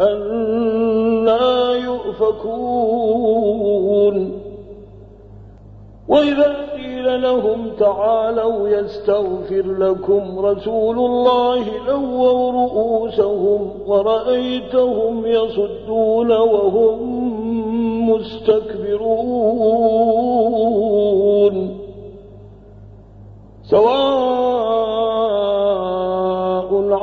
أنا يؤفكون وإذا قيل لهم تعالوا يستغفر لكم رسول الله لووا رؤوسهم ورأيتهم يصدون وهم مستكبرون سواء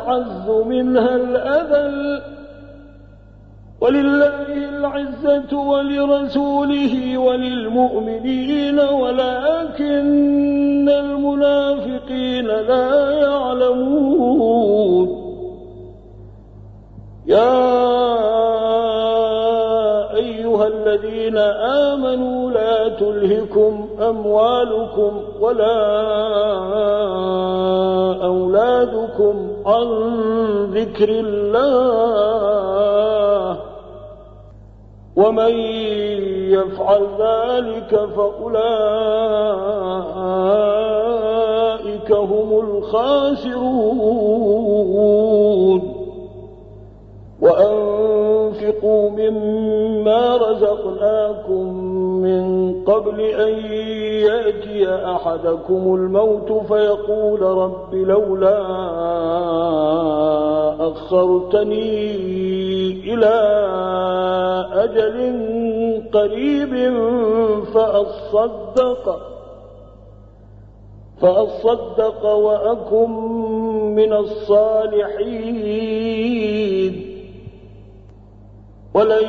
الأعز منها الأذل. ولله العزة ولرسوله وللمؤمنين ولكن المنافقين لا يعلمون. يا أيها الذين آمنوا لا تلهكم أموالكم ولا أولادكم عن ذكر الله ومن يفعل ذلك فأولئك هم الخاسرون. وأنفقوا مما رزقناكم قبل أن يأتي أحدكم الموت فيقول رب لولا أخرتني إلى أجل قريب فأصدق فأصدق وأكن من الصالحين. ولن